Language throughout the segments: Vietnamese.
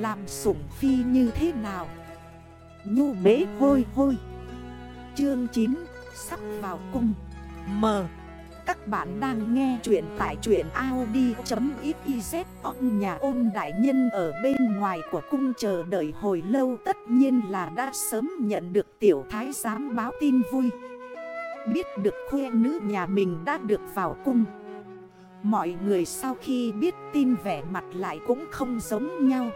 Làm sủng phi như thế nào? Nhu bế hôi hôi. Chương 9 Sắp vào cung. M. Các bạn đang nghe chuyện tại chuyện Audi.xyz nhà ôn đại nhân ở bên ngoài của cung chờ đợi hồi lâu Tất nhiên là đã sớm nhận được tiểu thái giám báo tin vui. Biết được khuê nữ nhà mình đã được vào cung. Mọi người sau khi biết tin vẻ mặt lại cũng không giống nhau.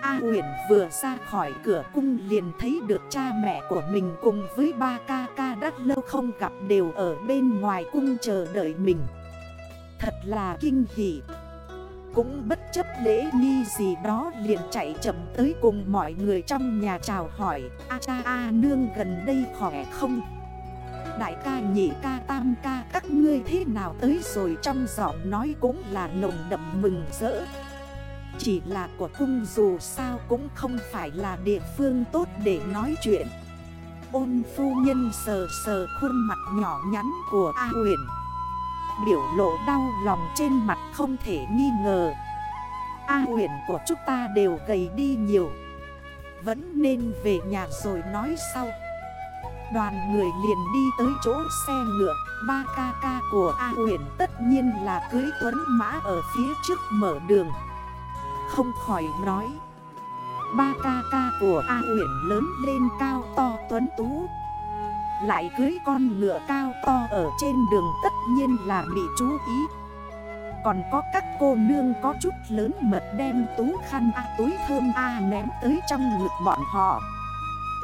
A Huyền vừa ra khỏi cửa cung liền thấy được cha mẹ của mình cùng với ba ca ca đắt lâu không gặp đều ở bên ngoài cung chờ đợi mình. Thật là kinh hỉ. Cũng bất chấp lễ nghi gì đó liền chạy chậm tới cùng mọi người trong nhà chào hỏi, A cha, A nương gần đây khỏe không? Đại ca, nhị ca, tam ca, các ngươi thế nào tới rồi trong giọng nói cũng là nồng đậm mừng rỡ chỉ là của cung dù sao cũng không phải là địa phương tốt để nói chuyện. Ôn phu nhân sờ sờ khuôn mặt nhỏ nhắn của A huyền. Biểu lộ đau lòng trên mặt không thể nghi ngờ. A huyền của chúng ta đều gầy đi nhiều. Vẫn nên về nhà rồi nói sau. Đoàn người liền đi tới chỗ xe ngựa. Ba ca ca của A huyền tất nhiên là cưới tuấn mã ở phía trước mở đường không khỏi nói. Ba ca ca của A huyện lớn lên cao to tuấn tú. Lại cưới con ngựa cao to ở trên đường tất nhiên là bị chú ý. Còn có các cô nương có chút lớn mật đem tú khăn A, túi thơm A ném tới trong ngực bọn họ.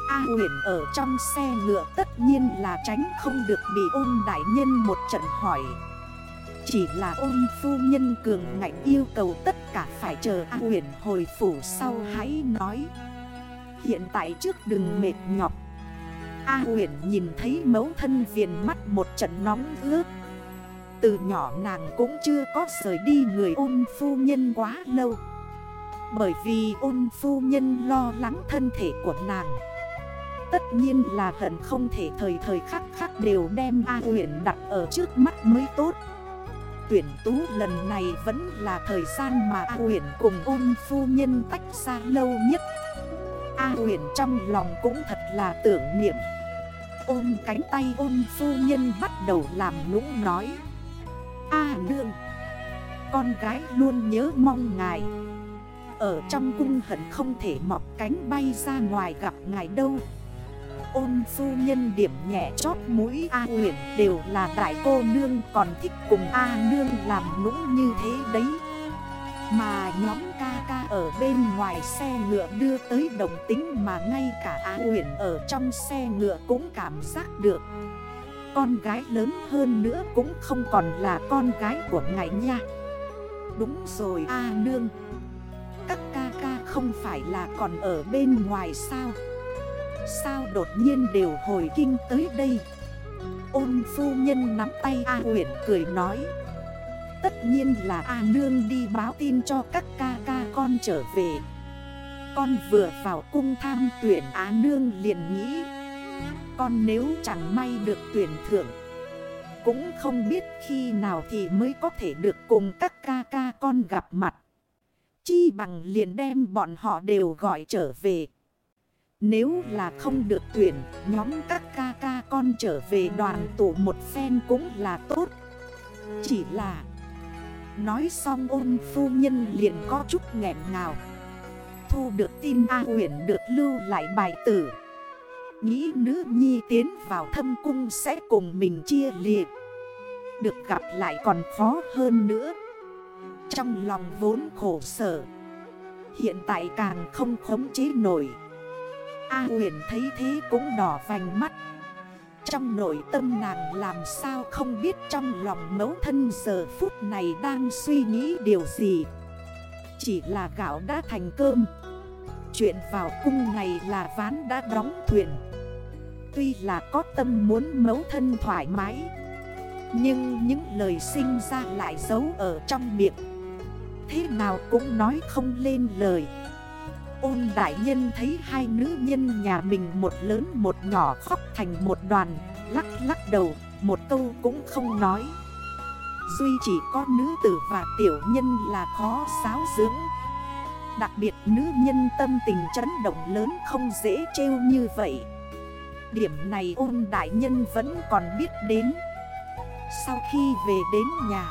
A huyện ở trong xe ngựa tất nhiên là tránh không được bị ôn đại nhân một trận hỏi chỉ là ôn phu nhân cường ngạnh yêu cầu tất cả phải chờ A huyền hồi phủ sau hãy nói. Hiện tại trước đừng mệt nhọc. A huyền nhìn thấy mấu thân viền mắt một trận nóng ướt. Từ nhỏ nàng cũng chưa có rời đi người ôn phu nhân quá lâu. Bởi vì ôn phu nhân lo lắng thân thể của nàng. Tất nhiên là hận không thể thời thời khắc khắc đều đem A huyền đặt ở trước mắt mới tốt tuyển tú lần này vẫn là thời gian mà A huyền cùng ôn phu nhân tách xa lâu nhất. A huyền trong lòng cũng thật là tưởng niệm. Ôm cánh tay ôn phu nhân bắt đầu làm nũng nói. A nương, Con gái luôn nhớ mong ngài. Ở trong cung hận không thể mọc cánh bay ra ngoài gặp ngài đâu ôn phu nhân điểm nhẹ chót mũi A huyền đều là đại cô nương, còn thích cùng A nương làm nũng như thế đấy. Mà nhóm ca ca ở bên ngoài xe ngựa đưa tới đồng tính mà ngay cả A huyền ở trong xe ngựa cũng cảm giác được. Con gái lớn hơn nữa cũng không còn là con gái của ngài nha. Đúng rồi A nương. Các ca ca không phải là còn ở bên ngoài sao? Sao đột nhiên đều hồi kinh tới đây? Ôn phu nhân nắm tay A huyện cười nói. Tất nhiên là A nương đi báo tin cho các ca ca con trở về. Con vừa vào cung tham tuyển A nương liền nghĩ. Con nếu chẳng may được tuyển thưởng, Cũng không biết khi nào thì mới có thể được cùng các ca ca con gặp mặt. Chi bằng liền đem bọn họ đều gọi trở về nếu là không được tuyển, nhóm các ca ca con trở về đoàn tụ một phen cũng là tốt. Chỉ là Nói xong ôn phu nhân liền có chút nghẹn ngào. Thu được tin A huyền được lưu lại bài tử. Nghĩ nữ nhi tiến vào thâm cung sẽ cùng mình chia liệt Được gặp lại còn khó hơn nữa. Trong lòng vốn khổ sở Hiện tại càng không khống chế nổi. A huyền thấy thế cũng đỏ vành mắt. Trong nội tâm nàng làm sao không biết trong lòng mẫu thân giờ phút này đang suy nghĩ điều gì. Chỉ là gạo đã thành cơm. Chuyện vào cung này là ván đã đóng thuyền. Tuy là có tâm muốn mẫu thân thoải mái, Nhưng những lời sinh ra lại giấu ở trong miệng. Thế nào cũng nói không lên lời. Ôn đại nhân thấy hai nữ nhân nhà mình một lớn một nhỏ khóc thành một đoàn Lắc lắc đầu, một câu cũng không nói. Duy chỉ có nữ tử và tiểu nhân là khó sáo dưỡng. Đặc biệt nữ nhân tâm tình chấn động lớn không dễ trêu như vậy. Điểm này ôn đại nhân vẫn còn biết đến. Sau khi về đến nhà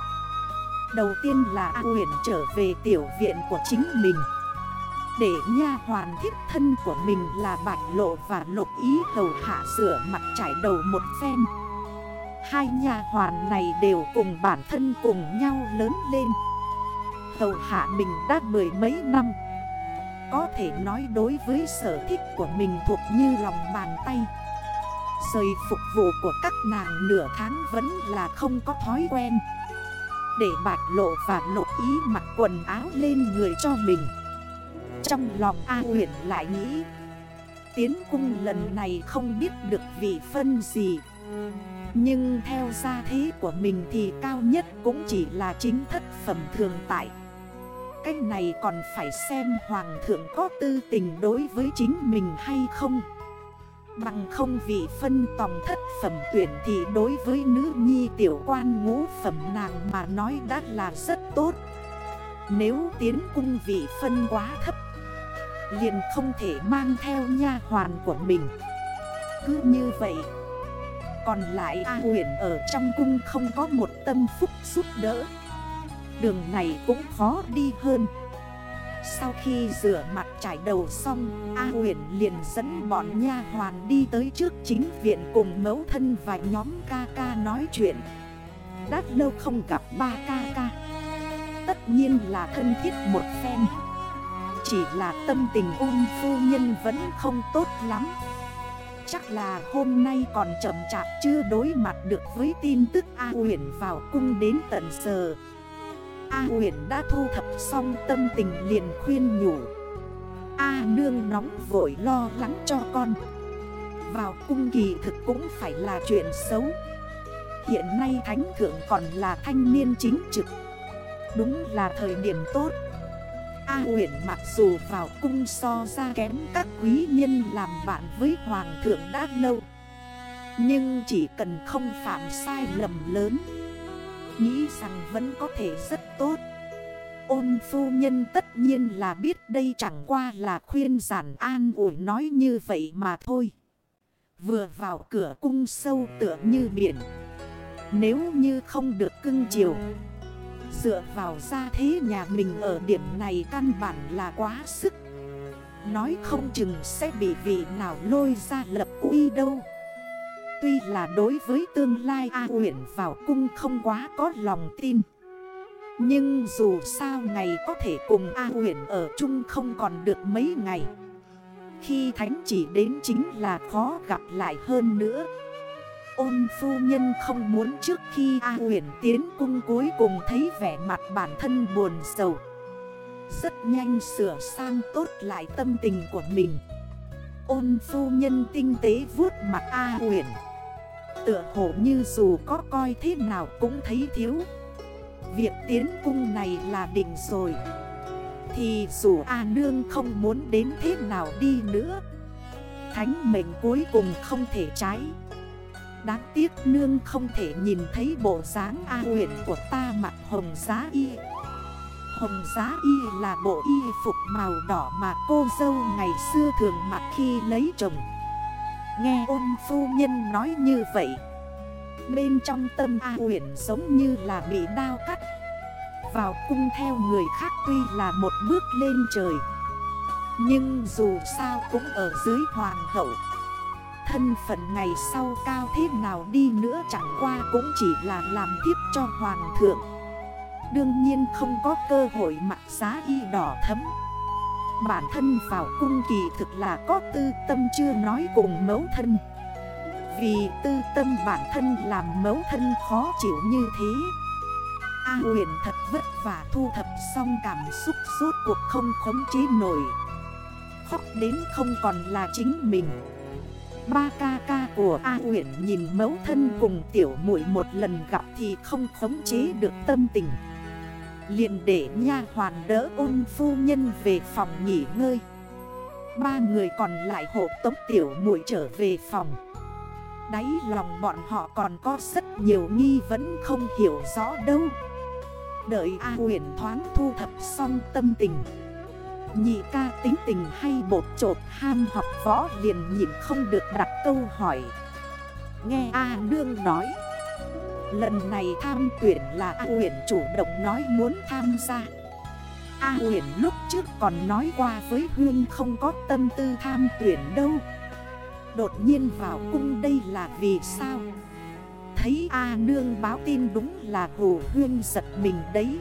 Đầu tiên là A Huyền trở về tiểu viện của chính mình. Để nha hoàn thiết thân của mình là bạch lộ và lục ý hầu hạ sửa mặt trải đầu một phen. Hai nha hoàn này đều cùng bản thân cùng nhau lớn lên. Hầu hạ mình đã mười mấy năm. Có thể nói đối với sở thích của mình thuộc như lòng bàn tay. Rời phục vụ của các nàng nửa tháng vẫn là không có thói quen. Để bạch lộ và lộ ý mặc quần áo lên người cho mình. Trong lòng A huyền lại nghĩ, Tiến cung lần này không biết được vị phân gì. Nhưng theo gia thế của mình thì cao nhất cũng chỉ là chính thất phẩm thường tại. Cách này còn phải xem hoàng thượng có tư tình đối với chính mình hay không. Bằng không vị phân tòng thất phẩm tuyển thì đối với nữ nhi tiểu quan ngũ phẩm nàng mà nói đã là rất tốt. Nếu tiến cung vị phân quá thấp Liền không thể mang theo nha hoàn của mình. Cứ như vậy, Còn lại A huyền ở trong cung không có một tâm phúc giúp đỡ. Đường này cũng khó đi hơn. Sau khi rửa mặt trải đầu xong, A huyền liền dẫn bọn nha hoàn đi tới trước chính viện cùng mẫu thân và nhóm ca ca nói chuyện. Đã lâu không gặp ba ca ca. Tất nhiên là thân thiết một phen. Chỉ là tâm tình ung phu nhân vẫn không tốt lắm. Chắc là hôm nay còn chậm chạp chưa đối mặt được với tin tức A huyền vào cung đến tận giờ. A huyền đã thu thập xong tâm tình liền khuyên nhủ. A nương nóng vội lo lắng cho con. Vào cung kỳ thực cũng phải là chuyện xấu. Hiện nay thánh thượng còn là thanh niên chính trực. Đúng là thời điểm tốt. A huyền mặc dù vào cung so ra kém các quý nhân làm bạn với hoàng thượng đã lâu, Nhưng chỉ cần không phạm sai lầm lớn, Nghĩ rằng vẫn có thể rất tốt. Ôn phu nhân tất nhiên là biết đây chẳng qua là khuyên giản an ủi nói như vậy mà thôi. Vừa vào cửa cung sâu tựa như biển, Nếu như không được cưng chiều Dựa vào ra thế nhà mình ở điểm này căn bản là quá sức. Nói không chừng sẽ bị vị nào lôi ra lập uy đâu. Tuy là đối với tương lai A huyện vào cung không quá có lòng tin. Nhưng dù sao ngày có thể cùng A huyện ở chung không còn được mấy ngày. Khi thánh chỉ đến chính là khó gặp lại hơn nữa. Ôn phu nhân không muốn trước khi A huyền tiến cung cuối cùng thấy vẻ mặt bản thân buồn sầu. Rất nhanh sửa sang tốt lại tâm tình của mình. Ôn phu nhân tinh tế vuốt mặt A huyền Tựa hồ như dù có coi thế nào cũng thấy thiếu. Việc tiến cung này là định rồi. Thì dù A Nương không muốn đến thế nào đi nữa, Thánh mệnh cuối cùng không thể trái. Đáng tiếc Nương không thể nhìn thấy bộ dáng A huyện của ta mặc hồng giá y. Hồng giá y là bộ y phục màu đỏ mà cô dâu ngày xưa thường mặc khi lấy chồng. Nghe ôn phu nhân nói như vậy, Bên trong tâm A huyền giống như là bị đao cắt. Vào cung theo người khác tuy là một bước lên trời, Nhưng dù sao cũng ở dưới hoàng hậu. Thân phận ngày sau cao thế nào đi nữa chẳng qua cũng chỉ là làm tiếp cho hoàng thượng. Đương nhiên không có cơ hội mặc giá y đỏ thấm. Bản thân vào cung kỳ thực là có tư tâm chưa nói cùng mấu thân. Vì tư tâm bản thân làm mấu thân khó chịu như thế. A huyền thật vất vả thu thập xong cảm xúc suốt cuộc không khống chế nổi. Khóc đến không còn là chính mình. Ba ca ca của A huyền nhìn mẫu thân cùng tiểu muội một lần gặp thì không khống chế được tâm tình. Liền để nha hoàn đỡ ôn phu nhân về phòng nghỉ ngơi. Ba người còn lại hộ tống tiểu muội trở về phòng. Đáy lòng bọn họ còn có rất nhiều nghi vẫn không hiểu rõ đâu. Đợi A huyền thoáng thu thập xong tâm tình Nhị ca tính tình hay bột trột ham học võ liền nhìn không được đặt câu hỏi. Nghe A Nương nói, Lần này tham tuyển là A huyền chủ động nói muốn tham gia. A huyền lúc trước còn nói qua với Huyên không có tâm tư tham tuyển đâu. Đột nhiên vào cung đây là vì sao? Thấy A Nương báo tin đúng là Hồ Huyên giật mình đấy.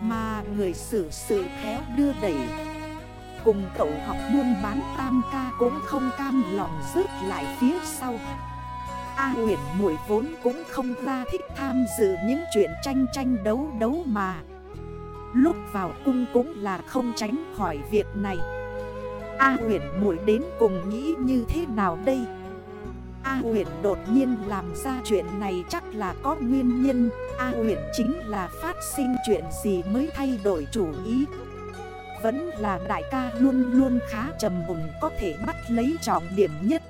Mà người xử sự khéo đưa đẩy. Cùng cậu học buôn bán tam ca cũng không cam lòng rớt lại phía sau. A huyền Mũi vốn cũng không ra thích tham dự những chuyện tranh tranh đấu đấu mà. Lúc vào cung cũng là không tránh khỏi việc này. A huyền Mũi đến cùng nghĩ như thế nào đây? A huyền đột nhiên làm ra chuyện này chắc là có nguyên nhân. A huyền chính là phát sinh chuyện gì mới thay đổi chủ ý? Vẫn là đại ca luôn luôn khá trầm mùng có thể bắt lấy trọng điểm nhất.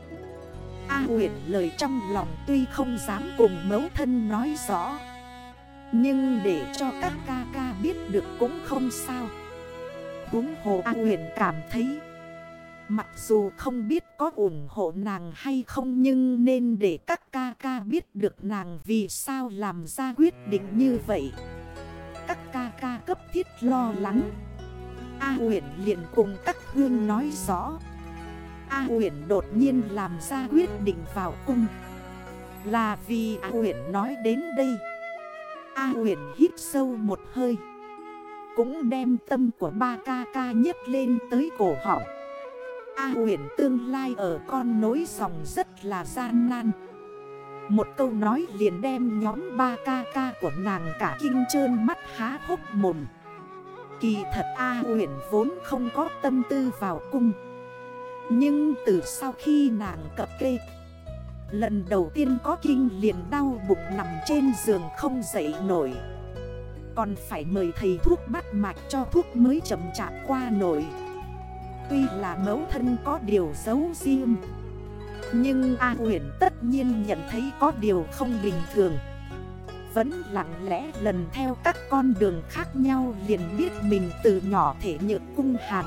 A huyền lời trong lòng tuy không dám cùng mấu thân nói rõ, Nhưng để cho các ca ca biết được cũng không sao. Húng hồ A huyền cảm thấy Mặc dù không biết có ủng hộ nàng hay không Nhưng nên để các ca ca biết được nàng vì sao làm ra quyết định như vậy. Các ca ca cấp thiết lo lắng. A huyền liền cùng các hương nói rõ. A huyền đột nhiên làm ra quyết định vào cung. Là vì A huyền nói đến đây. A huyền hít sâu một hơi. Cũng đem tâm của ba ca ca nhấc lên tới cổ họng. A huyền tương lai ở con nối dòng rất là gian nan. Một câu nói liền đem nhóm ba ca ca của nàng cả kinh trơn mắt há hốc mồm. Kỳ thật A huyền vốn không có tâm tư vào cung. Nhưng từ sau khi nàng cập kê, Lần đầu tiên có kinh liền đau bụng nằm trên giường không dậy nổi. Còn phải mời thầy thuốc bắt mạch cho thuốc mới chậm chạp qua nổi. Tuy là mẫu thân có điều giấu riêng, Nhưng A huyền tất nhiên nhận thấy có điều không bình thường. Vẫn lặng lẽ lần theo các con đường khác nhau liền biết mình từ nhỏ thể nhược cung hàn.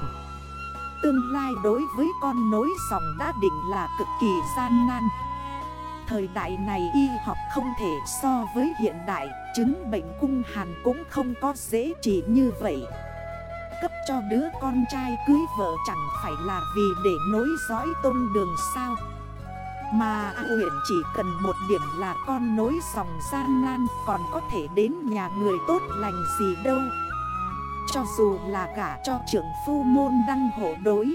Tương lai đối với con nối dòng đã định là cực kỳ gian nan. Thời đại này y học không thể so với hiện đại, Chứng bệnh cung hàn cũng không có dễ trị như vậy cấp cho đứa con trai cưới vợ chẳng phải là vì để nối dõi tôn đường sao. Mà A huyện chỉ cần một điểm là con nối dòng gian nan còn có thể đến nhà người tốt lành gì đâu. Cho dù là gả cho trưởng phu môn đăng hộ đối,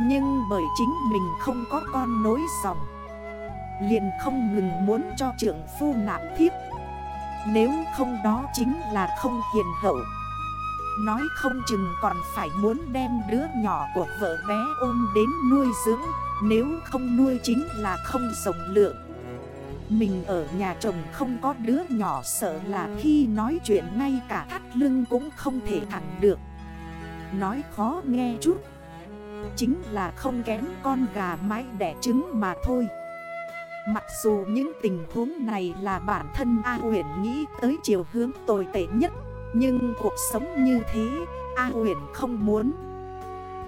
Nhưng bởi chính mình không có con nối dòng, Liền không ngừng muốn cho trưởng phu nạp thiếp. Nếu không đó chính là không hiền hậu. Nói không chừng còn phải muốn đem đứa nhỏ của vợ bé ôm đến nuôi dưỡng, Nếu không nuôi chính là không rộng lượng. Mình ở nhà chồng không có đứa nhỏ sợ là khi nói chuyện ngay cả thắt lưng cũng không thể thẳng được. Nói khó nghe chút, Chính là không kém con gà mái đẻ trứng mà thôi. Mặc dù những tình huống này là bản thân A huyện nghĩ tới chiều hướng tồi tệ nhất nhưng cuộc sống như thế, A huyền không muốn.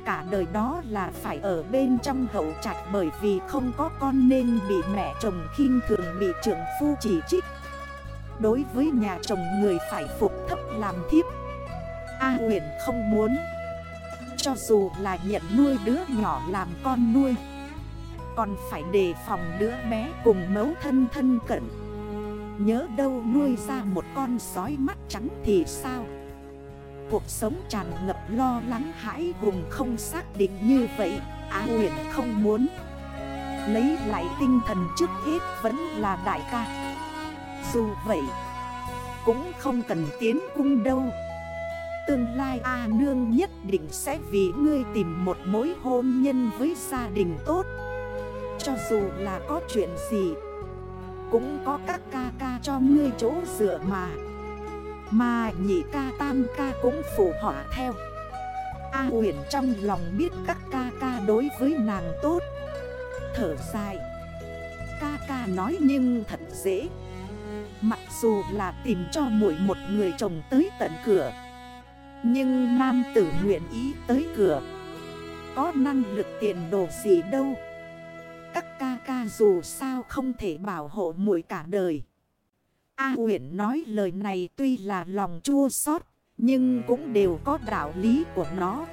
Cả đời đó là phải ở bên trong hậu trạch Bởi vì không có con nên bị mẹ chồng khinh thường bị trưởng phu chỉ trích. Đối với nhà chồng người phải phục thấp làm thiếp. A huyền không muốn. Cho dù là nhận nuôi đứa nhỏ làm con nuôi, Còn phải đề phòng đứa bé cùng mấu thân thân cận. Nhớ đâu nuôi ra một con sói mắt trắng thì sao? Cuộc sống tràn ngập lo lắng hãi hùng không xác định như vậy Á huyền không muốn. Lấy lại tinh thần trước hết vẫn là đại ca. Dù vậy, Cũng không cần tiến cung đâu. Tương lai A Nương nhất định sẽ vì ngươi tìm một mối hôn nhân với gia đình tốt. Cho dù là có chuyện gì, cũng có các ca ngươi chỗ dựa mà. Mà nhị ca tam ca cũng phụ họa theo. A huyền trong lòng biết các ca ca đối với nàng tốt. Thở dài. Ca ca nói nhưng thật dễ. Mặc dù là tìm cho mỗi một người chồng tới tận cửa. Nhưng nam tử nguyện ý tới cửa. Có năng lực tiền đồ gì đâu. Các ca ca dù sao không thể bảo hộ muội cả đời. A Uyển nói lời này tuy là lòng chua xót, Nhưng cũng đều có đạo lý của nó.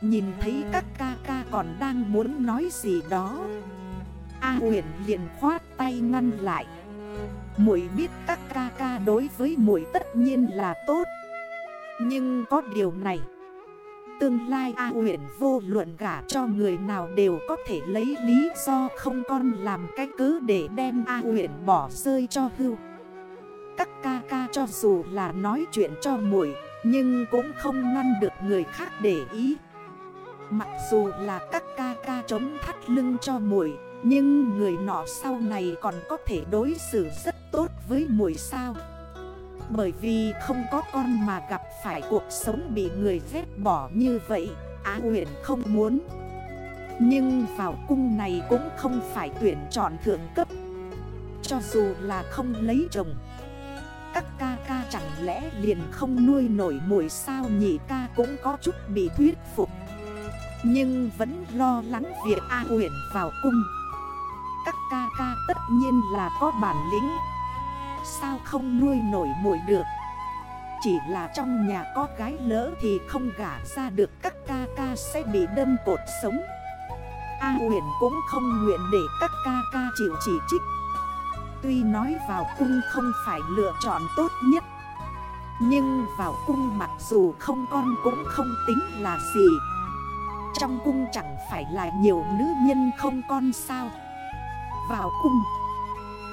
Nhìn thấy các ca ca còn đang muốn nói gì đó, A huyền liền khoát tay ngăn lại. Muội biết các ca ca đối với muội tất nhiên là tốt, Nhưng có điều này, Tương lai A huyền vô luận gả cho người nào đều có thể lấy lý do không con làm cái cứ để đem A huyền bỏ rơi cho hưu. Các ca ca cho dù là nói chuyện cho muội, Nhưng cũng không ngăn được người khác để ý. Mặc dù là các ca ca chống thắt lưng cho muội, Nhưng người nọ sau này còn có thể đối xử rất tốt với muội sao? Bởi vì không có con mà gặp phải cuộc sống bị người ghét bỏ như vậy, Á huyện không muốn. Nhưng vào cung này cũng không phải tuyển chọn thượng cấp. Cho dù là không lấy chồng các ca ca chẳng lẽ liền không nuôi nổi mùi sao nhị ca cũng có chút bị thuyết phục. Nhưng vẫn lo lắng việc A Uyển vào cung. Các ca ca tất nhiên là có bản lĩnh. Sao không nuôi nổi mùi được? Chỉ là trong nhà có gái lỡ thì không gả ra được, các ca ca sẽ bị đâm cột sống. A huyền cũng không nguyện để các ca ca chịu chỉ trích. Tuy nói vào cung không phải lựa chọn tốt nhất, Nhưng vào cung mặc dù không con cũng không tính là gì. Trong cung chẳng phải là nhiều nữ nhân không con sao? Vào cung,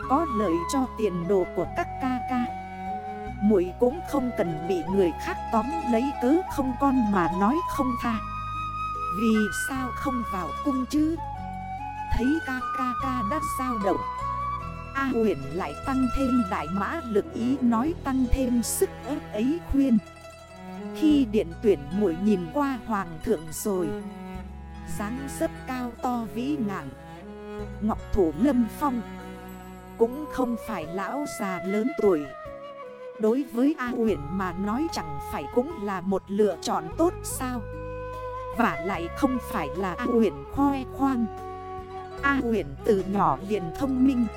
Có lợi cho tiền đồ của các ca ca. Muội cũng không cần bị người khác tóm lấy cớ không con mà nói không tha. Vì sao không vào cung chứ? Thấy ca ca ca đã sao động A huyền lại tăng thêm đại mã lực ý nói tăng thêm sức ớt ấy khuyên. Khi điện tuyển muội nhìn qua hoàng thượng rồi, dáng dấp cao to vĩ ngạn. Ngọc thủ lâm phong Cũng không phải lão già lớn tuổi. Đối với A huyền mà nói chẳng phải cũng là một lựa chọn tốt sao? Và lại không phải là A huyền khoe khoang. A huyền từ nhỏ liền thông minh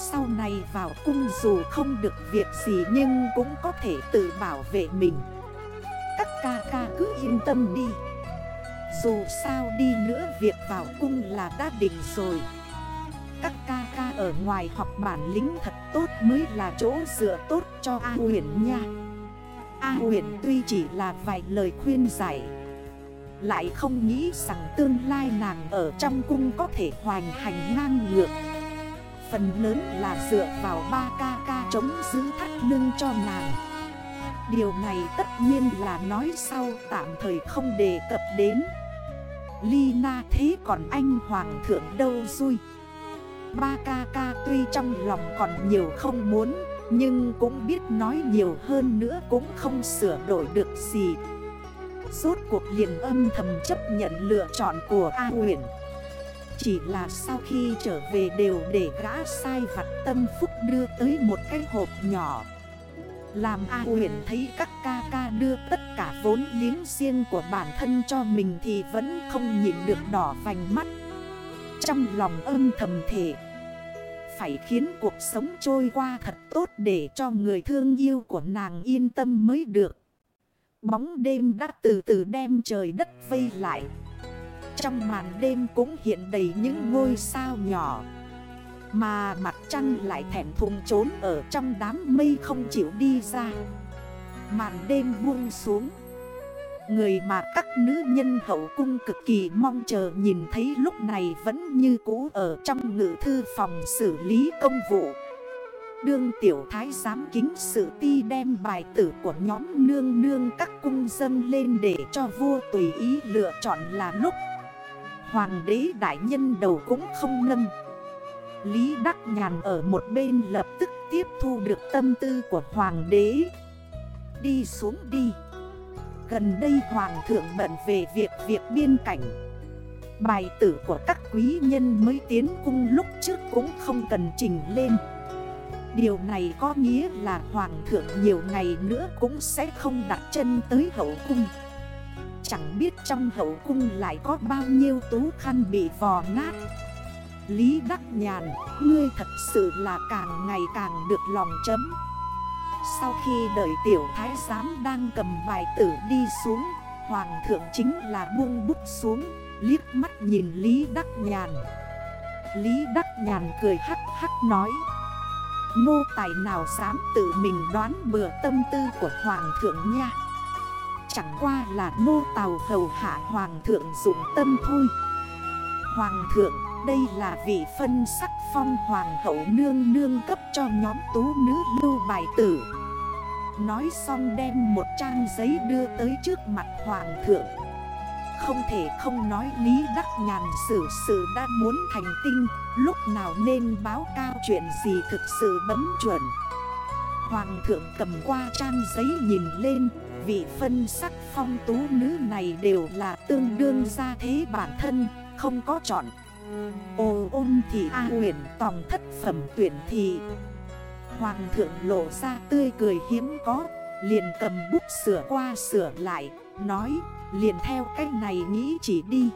sau này vào cung dù không được việc gì nhưng cũng có thể tự bảo vệ mình. Các ca ca cứ yên tâm đi. Dù sao đi nữa việc vào cung là đã định rồi. Các ca ca ở ngoài học bản lĩnh thật tốt mới là chỗ dựa tốt cho A huyền nha. A huyền tuy chỉ là vài lời khuyên giải, Lại không nghĩ rằng tương lai nàng ở trong cung có thể hoành hành ngang ngược. Phần lớn là dựa vào ba ca ca chống giữ thắt lưng cho nàng. Điều này tất nhiên là nói sau, tạm thời không đề cập đến. Ly na thế còn anh hoàng thượng đâu xui Ba ca ca tuy trong lòng còn nhiều không muốn, Nhưng cũng biết nói nhiều hơn nữa cũng không sửa đổi được gì. Rốt cuộc liền âm thầm chấp nhận lựa chọn của A huyền chỉ là sau khi trở về đều để gã sai vặt tâm phúc đưa tới một cái hộp nhỏ. Làm A huyền thấy các ca ca đưa tất cả vốn liếng riêng của bản thân cho mình thì vẫn không nhịn được đỏ vành mắt. Trong lòng âm thầm thể Phải khiến cuộc sống trôi qua thật tốt để cho người thương yêu của nàng yên tâm mới được. Bóng đêm đã từ từ đem trời đất vây lại. Trong màn đêm cũng hiện đầy những ngôi sao nhỏ. Mà mặt trăng lại thẻm thùng trốn ở trong đám mây không chịu đi ra. Màn đêm buông xuống. Người mà các nữ nhân hậu cung cực kỳ mong chờ nhìn thấy lúc này vẫn như cũ ở trong ngự thư phòng xử lý công vụ. Đương tiểu thái giám kính sự ti đem bài tử của nhóm nương nương các cung dân lên để cho vua tùy ý lựa chọn là lúc Hoàng đế đại nhân đầu cũng không nâng. Lý Đắc Nhàn ở một bên lập tức tiếp thu được tâm tư của Hoàng đế. Đi xuống đi. Gần đây Hoàng thượng bận về việc việc biên cảnh. Bài tử của các quý nhân mới tiến cung lúc trước cũng không cần trình lên. Điều này có nghĩa là Hoàng thượng nhiều ngày nữa cũng sẽ không đặt chân tới hậu cung. Chẳng biết trong hậu cung lại có bao nhiêu tú khăn bị vò nát. Lý Đắc Nhàn, ngươi thật sự là càng ngày càng được lòng chấm. Sau khi đợi tiểu thái giám đang cầm bài tử đi xuống Hoàng thượng chính là buông bút xuống Liếc mắt nhìn Lý Đắc Nhàn. Lý Đắc Nhàn cười hắc hắc nói Nô tài nào dám tự mình đoán bừa tâm tư của Hoàng thượng nha? Chẳng qua là nô tàu hầu hạ Hoàng thượng dụng tâm thôi. Hoàng thượng, đây là vị phân sắc phong Hoàng hậu nương nương cấp cho nhóm tú nữ lưu bài tử. Nói xong đem một trang giấy đưa tới trước mặt Hoàng thượng. Không thể không nói Lý Đắc Nhàn xử sự đã muốn thành tinh, Lúc nào nên báo cao chuyện gì thực sự bấm chuẩn. Hoàng thượng cầm qua trang giấy nhìn lên Vị phân sắc phong tú nữ này đều là tương đương ra thế bản thân, Không có chọn. Ô, ôn thì A huyền tòng thất phẩm tuyển thị. Hoàng thượng lộ ra tươi cười hiếm có, Liền cầm bút sửa qua sửa lại, Nói, liền theo cách này nghĩ chỉ đi.